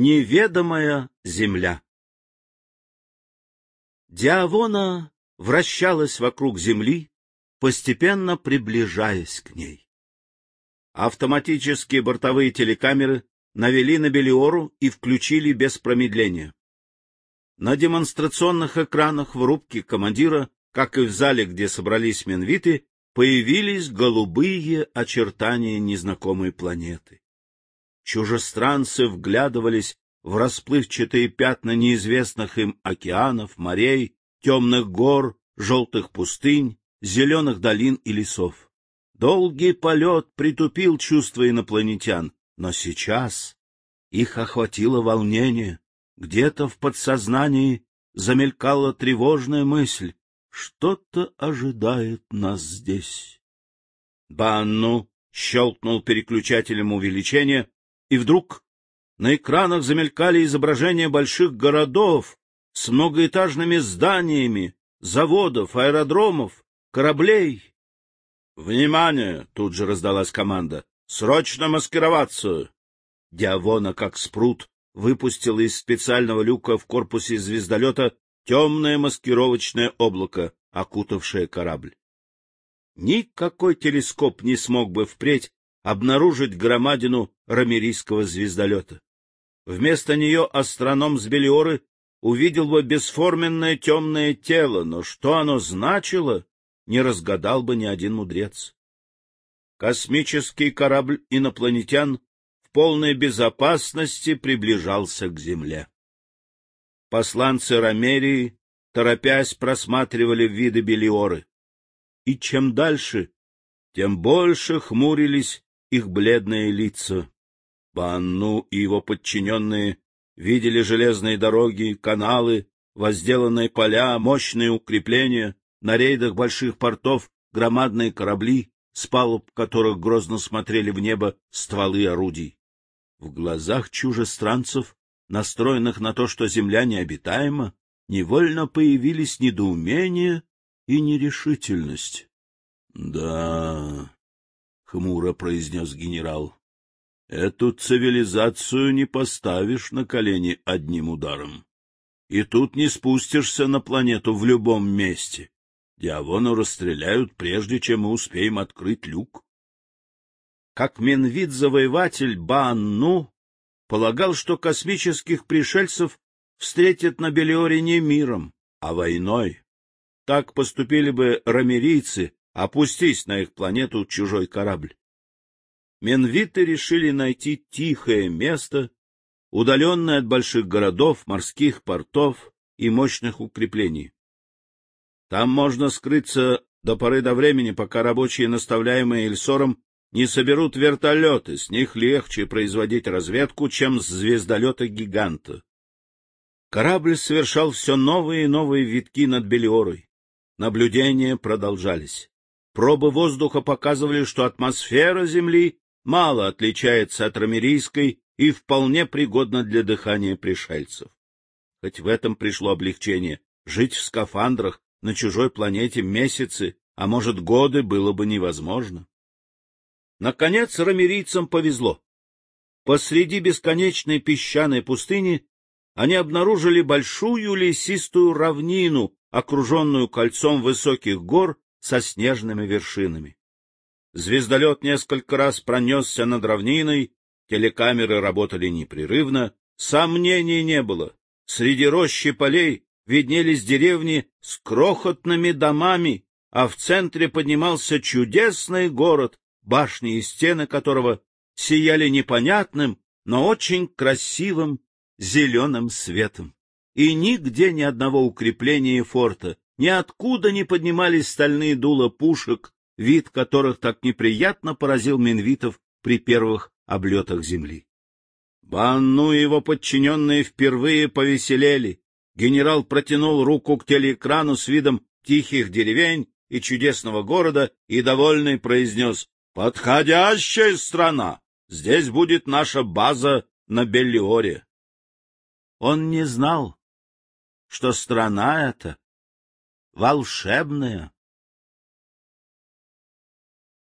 Неведомая земля Диавона вращалась вокруг Земли, постепенно приближаясь к ней. Автоматические бортовые телекамеры навели на Белиору и включили без промедления. На демонстрационных экранах в рубке командира, как и в зале, где собрались менвиты, появились голубые очертания незнакомой планеты. Чужестранцы вглядывались в расплывчатые пятна неизвестных им океанов, морей, темных гор, желтых пустынь, зеленых долин и лесов. Долгий полет притупил чувства инопланетян, но сейчас их охватило волнение. Где-то в подсознании замелькала тревожная мысль. Что-то ожидает нас здесь. Банну щелкнул переключателем увеличения, и вдруг на экранах замелькали изображения больших городов с многоэтажными зданиями, заводов, аэродромов, кораблей. «Внимание!» — тут же раздалась команда. «Срочно маскироваться!» Диавона, как спрут, выпустила из специального люка в корпусе звездолета темное маскировочное облако, окутавшее корабль. Никакой телескоп не смог бы впредь обнаружить громадину рамерийского звездолета. Вместо нее астроном с Белиоры увидел бы бесформенное темное тело, но что оно значило, не разгадал бы ни один мудрец. Космический корабль инопланетян в полной безопасности приближался к Земле. Посланцы Ромерии, торопясь, просматривали виды Белиоры. И чем дальше, тем больше хмурились их бледные лица. Банну и его подчиненные видели железные дороги, каналы, возделанные поля, мощные укрепления, на рейдах больших портов громадные корабли, с палуб которых грозно смотрели в небо стволы орудий. В глазах чужестранцев, настроенных на то, что земля необитаема, невольно появились недоумение и нерешительность. — Да, — хмуро произнес генерал, — эту цивилизацию не поставишь на колени одним ударом. И тут не спустишься на планету в любом месте. Диавону расстреляют, прежде чем мы успеем открыть люк как Менвид-завоеватель Баанну полагал, что космических пришельцев встретят на Белиоре не миром, а войной. Так поступили бы рамерийцы, опустись на их планету чужой корабль. Менвиты решили найти тихое место, удаленное от больших городов, морских портов и мощных укреплений. Там можно скрыться до поры до времени, пока рабочие, наставляемые Эльсором, не соберут вертолеты, с них легче производить разведку, чем с звездолета-гиганта. Корабль совершал все новые и новые витки над Белиорой. Наблюдения продолжались. Пробы воздуха показывали, что атмосфера Земли мало отличается от ромерийской и вполне пригодна для дыхания пришельцев. Хоть в этом пришло облегчение, жить в скафандрах на чужой планете месяцы, а может годы, было бы невозможно. Наконец рамерийцам повезло. Посреди бесконечной песчаной пустыни они обнаружили большую лесистую равнину, окруженную кольцом высоких гор со снежными вершинами. Звездолет несколько раз пронесся над равниной, телекамеры работали непрерывно, сомнений не было. Среди рощи полей виднелись деревни с крохотными домами, а в центре поднимался чудесный город, башни и стены которого сияли непонятным, но очень красивым зеленым светом. И нигде ни одного укрепления и форта, ниоткуда не поднимались стальные дула пушек, вид которых так неприятно поразил Минвитов при первых облетах земли. Банну и его подчиненные впервые повеселели. Генерал протянул руку к телеэкрану с видом тихих деревень и чудесного города и, довольный, произнес Подходящая страна. Здесь будет наша база на Беллиоре. Он не знал, что страна эта волшебная.